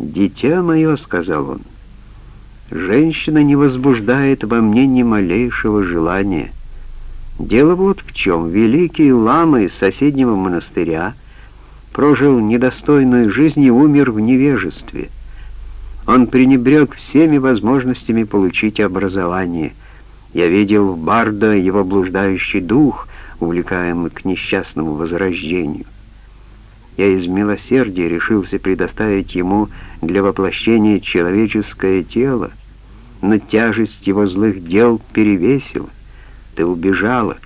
«Дитя мое», — сказал он, — «женщина не возбуждает во мне ни малейшего желания». Дело вот в чем. Великий лама из соседнего монастыря прожил недостойную жизнь и умер в невежестве. Он пренебрег всеми возможностями получить образование. Я видел в Барда его блуждающий дух, увлекаемый к несчастному возрождению. Я из милосердия решился предоставить ему для воплощения человеческое тело, но тяжесть его злых дел перевесила ты убежала.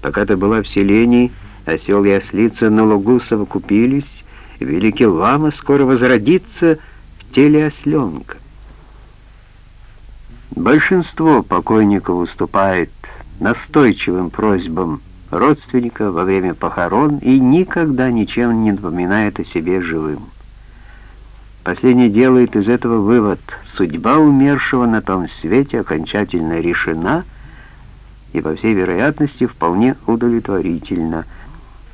Пока ты была в селении, осел и ослица на лугу совокупились, великий лама скоро возродится в теле осленка. Большинство покойников уступает настойчивым просьбам родственника во время похорон и никогда ничем не напоминает о себе живым. Последний делает из этого вывод. Судьба умершего на том свете окончательно решена — и, по всей вероятности, вполне удовлетворительно.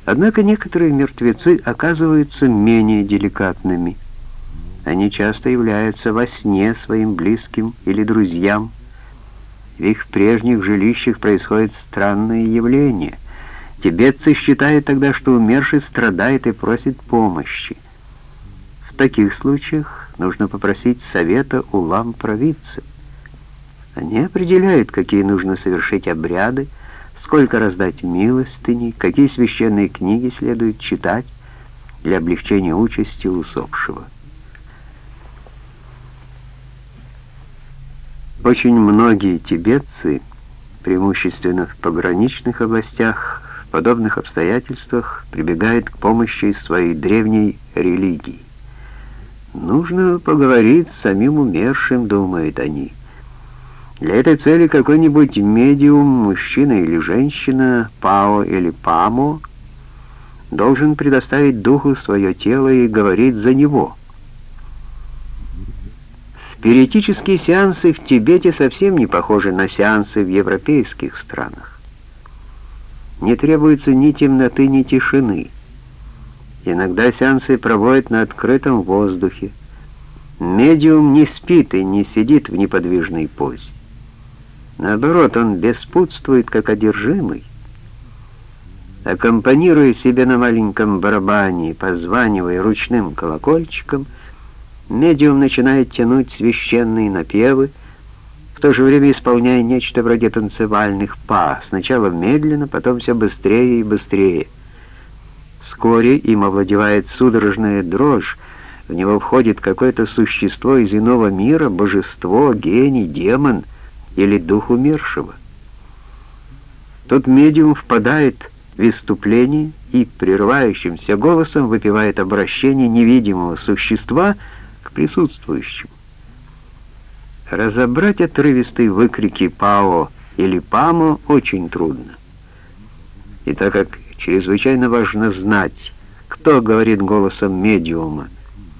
Однако некоторые мертвецы оказываются менее деликатными. Они часто являются во сне своим близким или друзьям. В их прежних жилищах происходят странные явления. Тибетцы считают тогда, что умерший страдает и просит помощи. В таких случаях нужно попросить совета у лам-провидцев. Они определяют, какие нужно совершить обряды, сколько раздать милостыни, какие священные книги следует читать для облегчения участи усопшего. Очень многие тибетцы, преимущественно в пограничных областях, подобных обстоятельствах прибегают к помощи своей древней религии. Нужно поговорить с самим умершим, думают они. Для этой цели какой-нибудь медиум, мужчина или женщина, пао или памо, должен предоставить духу свое тело и говорить за него. Спиритические сеансы в Тибете совсем не похожи на сеансы в европейских странах. Не требуется ни темноты, ни тишины. Иногда сеансы проводят на открытом воздухе. Медиум не спит и не сидит в неподвижной позе. Наоборот, он беспутствует, как одержимый. Аккомпанируя себе на маленьком барабане, позванивая ручным колокольчиком, медиум начинает тянуть священные напевы, то же время исполняя нечто вроде танцевальных па, сначала медленно, потом все быстрее и быстрее. Вскоре им овладевает судорожная дрожь, в него входит какое-то существо из иного мира, божество, гений, демон — или дух умершего. Тут медиум впадает в выступление и прерывающимся голосом выпивает обращение невидимого существа к присутствующим. Разобрать отрывистые выкрики «Пао» или «Памо» очень трудно. И так как чрезвычайно важно знать, кто говорит голосом медиума,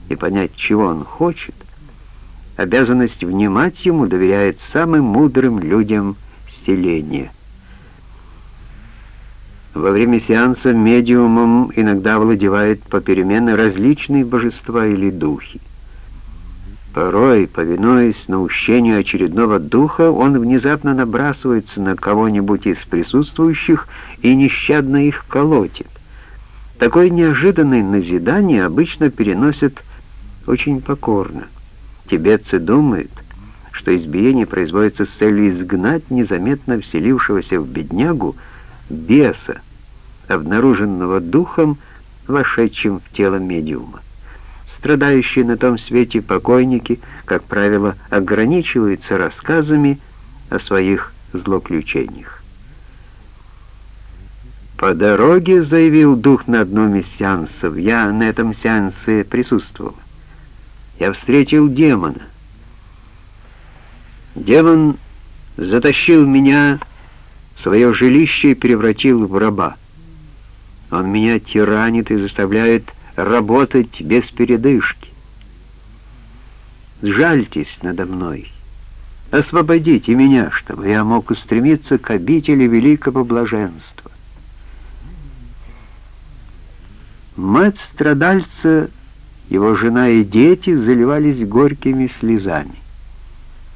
и понять, чего он хочет, обязанность внимать ему доверяет самым мудрым людям селения. Во время сеанса медиумом иногда владевает попеременно различные божества или духи. Порой, повинуясь наущению очередного духа, он внезапно набрасывается на кого-нибудь из присутствующих и нещадно их колотит. Такое неожиданное назидание обычно переносят очень покорно. Тибетцы думают, что избиение производится с целью изгнать незаметно вселившегося в беднягу беса, обнаруженного духом, вошедшим в тело медиума. Страдающие на том свете покойники, как правило, ограничиваются рассказами о своих злоключениях. «По дороге», — заявил дух на одном из сеансов, — «я на этом сеансе присутствовал я встретил демона. Демон затащил меня в свое жилище и превратил в раба. Он меня тиранит и заставляет работать без передышки. Сжальтесь надо мной, освободите меня, чтобы я мог устремиться к обители великого блаженства. Мать страдальца Его жена и дети заливались горькими слезами.